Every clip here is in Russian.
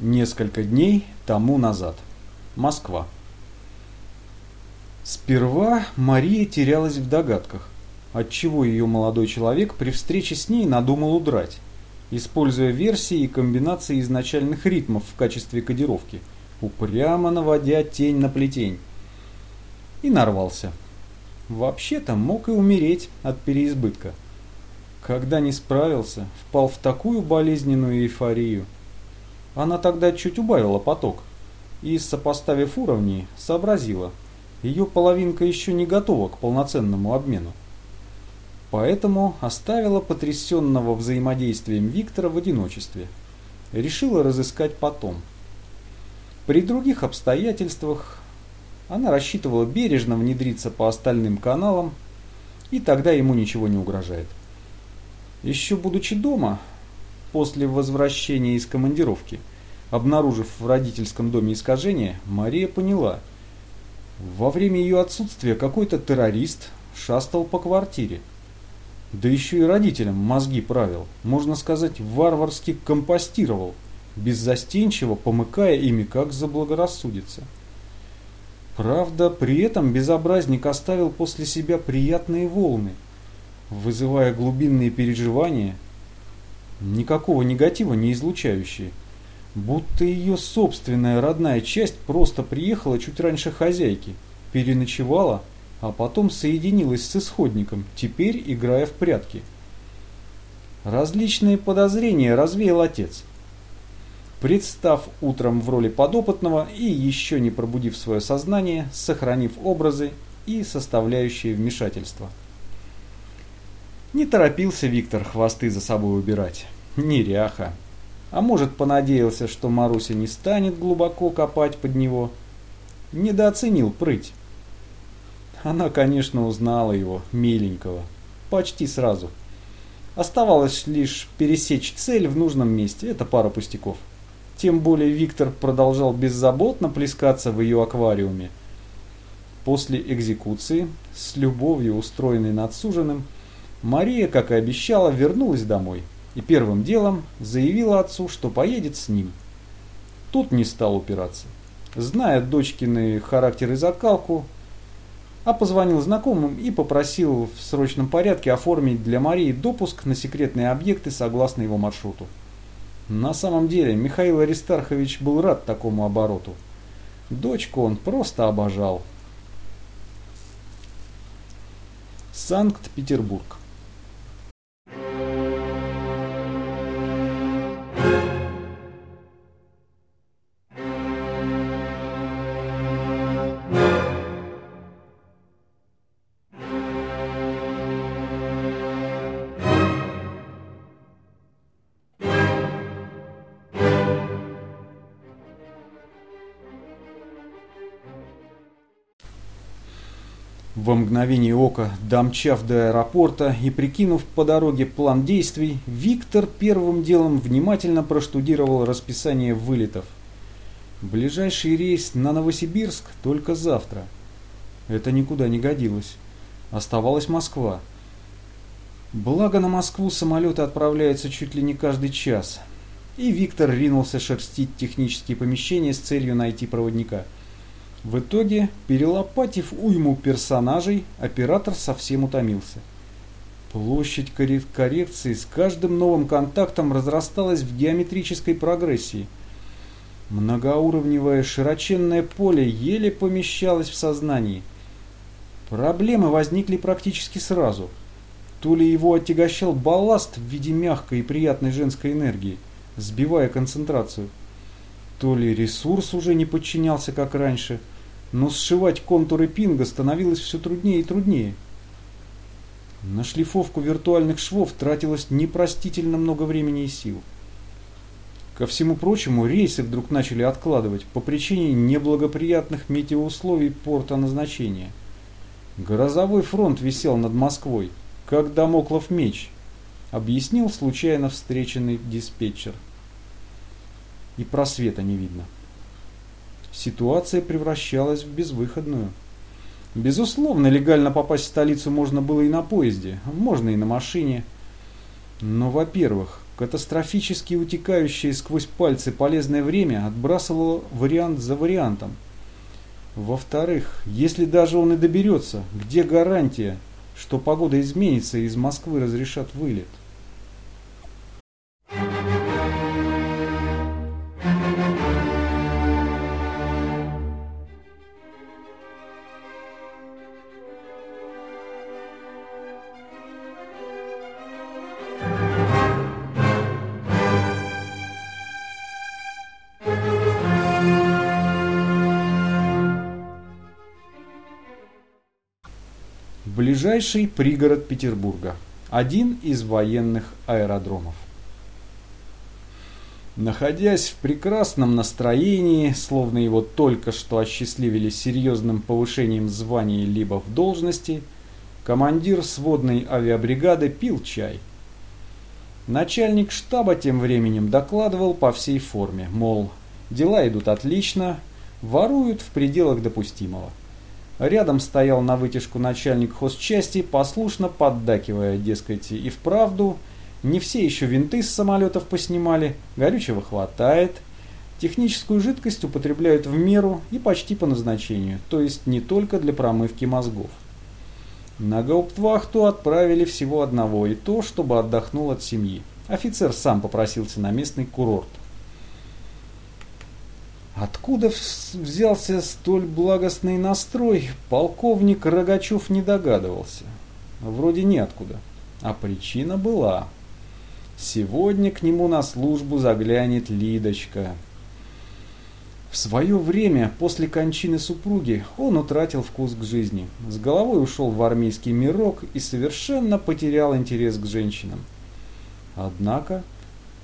Несколько дней тому назад. Москва. Сперва Мария терялась в догадках, отчего ее молодой человек при встрече с ней надумал удрать, используя версии и комбинации изначальных ритмов в качестве кодировки, упрямо наводя тень на плетень. И нарвался. Вообще-то мог и умереть от переизбытка. Когда не справился, впал в такую болезненную эйфорию. Она тогда чуть убавила поток и, сопоставив уровни, сообразила, ее половинка еще не готова к полноценному обмену. Поэтому оставила потрясенного взаимодействием Виктора в одиночестве. Решила разыскать потом. При других обстоятельствах она рассчитывала бережно внедриться по остальным каналам, и тогда ему ничего не угрожает. Еще будучи дома, после возвращения из командировки, обнаружив в родительском доме искажение, Мария поняла, во время ее отсутствия какой-то террорист шастал по квартире. Да еще и родителям мозги правил, можно сказать, варварски компостировал, беззастенчиво помыкая ими, как заблагорассудится. Правда, при этом безобразник оставил после себя приятные волны – вызывая глубинные переживания, никакого негатива не излучающие, будто ее собственная родная часть просто приехала чуть раньше хозяйки, переночевала, а потом соединилась с исходником, теперь играя в прятки. Различные подозрения развеял отец. Представ утром в роли подопытного и еще не пробудив свое сознание, сохранив образы и составляющие вмешательства. Не торопился Виктор хвосты за собой убирать. Неряха. А может, понадеялся, что Маруся не станет глубоко копать под него. Недооценил прыть. Она, конечно, узнала его, миленького. Почти сразу. Оставалось лишь пересечь цель в нужном месте. Это пара пустяков. Тем более Виктор продолжал беззаботно плескаться в ее аквариуме. После экзекуции, с любовью устроенной над суженым, Мария, как и обещала, вернулась домой и первым делом заявила отцу, что поедет с ним. Тут не стал упираться. Зная дочкины характер и закалку, а позвонил знакомым и попросил в срочном порядке оформить для Марии допуск на секретные объекты согласно его маршруту. На самом деле Михаил Аристархович был рад такому обороту. Дочку он просто обожал. Санкт-Петербург. Во мгновение ока, домчав до аэропорта и прикинув по дороге план действий, Виктор первым делом внимательно проштудировал расписание вылетов. Ближайший рейс на Новосибирск только завтра. Это никуда не годилось. Оставалась Москва. Благо на Москву самолеты отправляются чуть ли не каждый час. И Виктор ринулся шерстить технические помещения с целью найти проводника – в итоге, перелопатив уйму персонажей, оператор совсем утомился. Площадь коррекции с каждым новым контактом разрасталась в геометрической прогрессии. Многоуровневое широченное поле еле помещалось в сознании. Проблемы возникли практически сразу. То ли его отягощал балласт в виде мягкой и приятной женской энергии, сбивая концентрацию, то ли ресурс уже не подчинялся как раньше, но сшивать контуры пинга становилось все труднее и труднее. На шлифовку виртуальных швов тратилось непростительно много времени и сил. Ко всему прочему, рейсы вдруг начали откладывать по причине неблагоприятных метеоусловий порта назначения. Грозовой фронт висел над Москвой, как домоклов меч, объяснил случайно встреченный диспетчер и просвета не видно. Ситуация превращалась в безвыходную. Безусловно, легально попасть в столицу можно было и на поезде, можно и на машине. Но, во-первых, Катастрофически утекающее сквозь пальцы полезное время отбрасывало вариант за вариантом. Во-вторых, если даже он и доберется, где гарантия, что погода изменится и из Москвы разрешат вылет? Ближайший пригород Петербурга. Один из военных аэродромов. Находясь в прекрасном настроении, словно его только что осчастливили серьезным повышением звания либо в должности, командир сводной авиабригады пил чай. Начальник штаба тем временем докладывал по всей форме, мол, дела идут отлично, воруют в пределах допустимого. Рядом стоял на вытяжку начальник хозчасти, послушно поддакивая, дескать, и вправду, не все еще винты с самолетов поснимали, горючего хватает, техническую жидкость употребляют в меру и почти по назначению, то есть не только для промывки мозгов. На гауптвахту отправили всего одного, и то, чтобы отдохнул от семьи. Офицер сам попросился на местный курорт. Откуда взялся столь благостный настрой, полковник Рогачев не догадывался. Вроде неоткуда. А причина была. Сегодня к нему на службу заглянет Лидочка. В свое время, после кончины супруги, он утратил вкус к жизни. С головой ушел в армейский мирок и совершенно потерял интерес к женщинам. Однако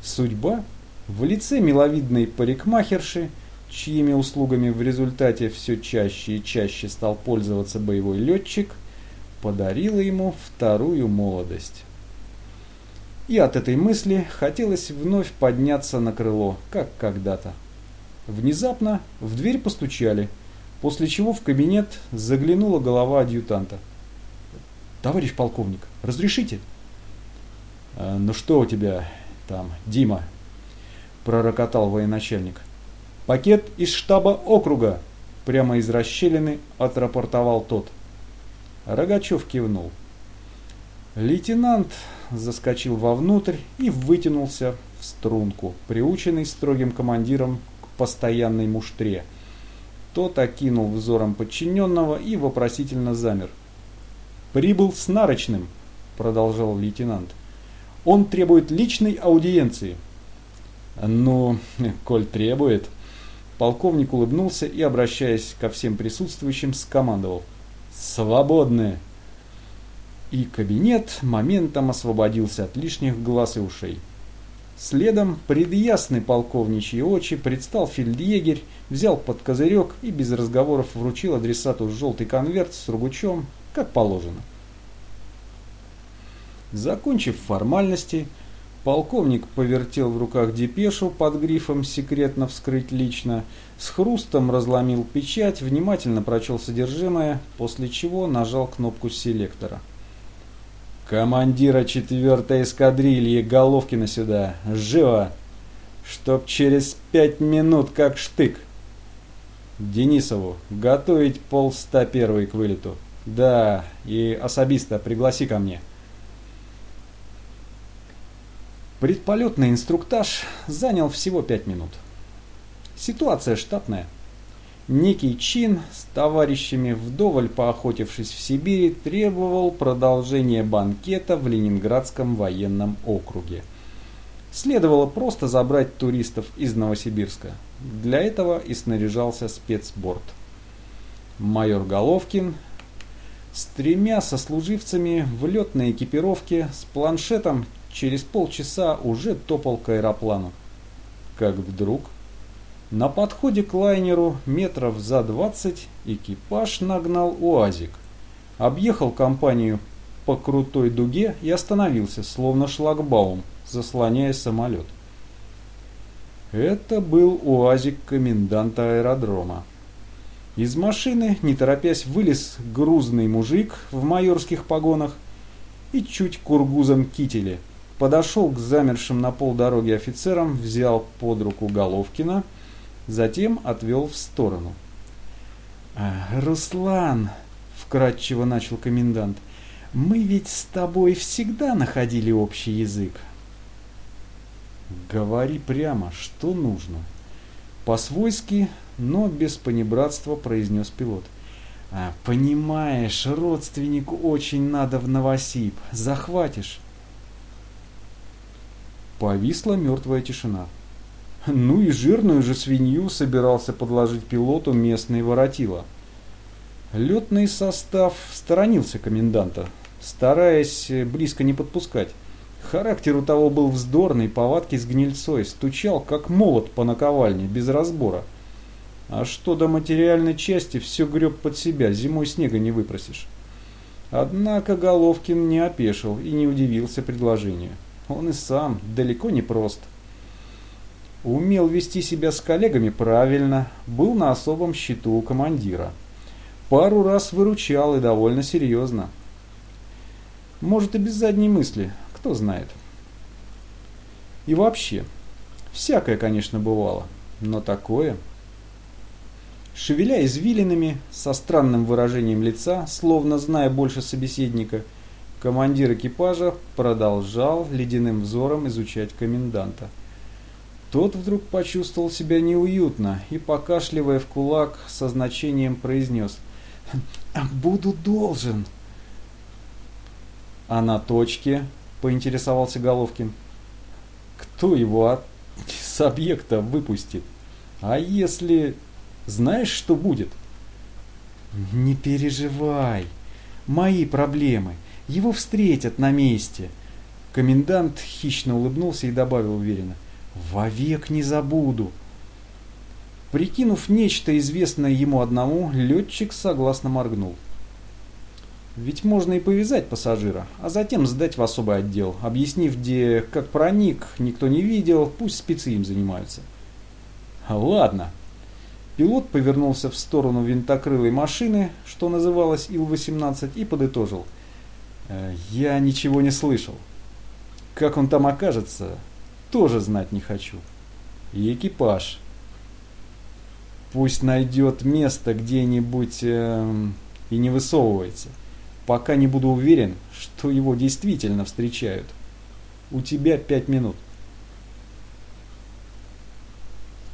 судьба в лице миловидной парикмахерши – чьими услугами в результате все чаще и чаще стал пользоваться боевой летчик, подарила ему вторую молодость. И от этой мысли хотелось вновь подняться на крыло, как когда-то. Внезапно в дверь постучали, после чего в кабинет заглянула голова адъютанта. «Товарищ полковник, разрешите?» «А, «Ну что у тебя там, Дима?» – пророкотал военачальник. «Пакет из штаба округа!» Прямо из расщелины отрапортовал тот. Рогачев кивнул. Лейтенант заскочил вовнутрь и вытянулся в струнку, приученный строгим командиром к постоянной муштре. Тот окинул взором подчиненного и вопросительно замер. «Прибыл с нарочным», — продолжал лейтенант. «Он требует личной аудиенции». «Ну, коль требует», Полковник улыбнулся и, обращаясь ко всем присутствующим, скомандовал «Свободны!» И кабинет моментом освободился от лишних глаз и ушей. Следом пред ясный полковничьи очи предстал фельдъегерь, взял под козырек и без разговоров вручил адресату желтый конверт с Ругучом, как положено. Закончив формальности, Полковник повертел в руках депешу под грифом «Секретно вскрыть лично», с хрустом разломил печать, внимательно прочел содержимое, после чего нажал кнопку селектора. «Командира четвертой эскадрильи Головкина сюда! Живо! Чтоб через пять минут как штык!» «Денисову, готовить пол ста первый к вылету. Да, и особиста пригласи ко мне». Предполетный инструктаж занял всего пять минут. Ситуация штатная. Некий чин с товарищами вдоволь поохотившись в Сибири требовал продолжения банкета в Ленинградском военном округе. Следовало просто забрать туристов из Новосибирска. Для этого и снаряжался спецборд. Майор Головкин с тремя сослуживцами в летной экипировке с планшетом через полчаса уже топал к аэроплану. Как вдруг на подходе к лайнеру метров за 20 экипаж нагнал УАЗик. Объехал компанию по крутой дуге и остановился, словно шлагбаум, заслоняя самолет. Это был УАЗик коменданта аэродрома. Из машины, не торопясь, вылез грузный мужик в майорских погонах и чуть кургузом кителе – подошел к замершим на полдороги офицерам, взял под руку Головкина, затем отвел в сторону. «А, «Руслан», — вкратчиво начал комендант, — «мы ведь с тобой всегда находили общий язык». «Говори прямо, что нужно». По-свойски, но без понебратства произнес пилот. А, «Понимаешь, родственнику очень надо в Новосиб. Захватишь?» Повисла мертвая тишина. Ну и жирную же свинью собирался подложить пилоту местный воротила. Летный состав сторонился коменданта, стараясь близко не подпускать. Характер у того был вздорный, повадки с гнильцой, стучал как молот по наковальне, без разбора. А что до материальной части, все греб под себя, зимой снега не выпросишь. Однако Головкин не опешил и не удивился предложению. Он и сам далеко не прост. Умел вести себя с коллегами правильно, был на особом счету у командира. Пару раз выручал и довольно серьезно. Может и без задней мысли, кто знает. И вообще, всякое, конечно, бывало, но такое... Шевеля извилинами, со странным выражением лица, словно зная больше собеседника, Командир экипажа продолжал ледяным взором изучать коменданта. Тот вдруг почувствовал себя неуютно и, покашливая в кулак, со значением произнес «Буду должен». «А на точке?» – поинтересовался Головкин. «Кто его от... с объекта выпустит? А если... знаешь, что будет?» «Не переживай, мои проблемы. Его встретят на месте. Комендант хищно улыбнулся и добавил уверенно. Вовек не забуду. Прикинув нечто известное ему одному, летчик согласно моргнул. Ведь можно и повязать пассажира, а затем сдать в особый отдел, объяснив, где как проник, никто не видел, пусть спецы им занимаются. Ладно. Пилот повернулся в сторону винтокрылой машины, что называлась Ил-18, и подытожил. Э, я ничего не слышал. Как он там окажется, тоже знать не хочу. И экипаж. Пусть найдет место где-нибудь э, и не высовывается. Пока не буду уверен, что его действительно встречают. У тебя пять минут.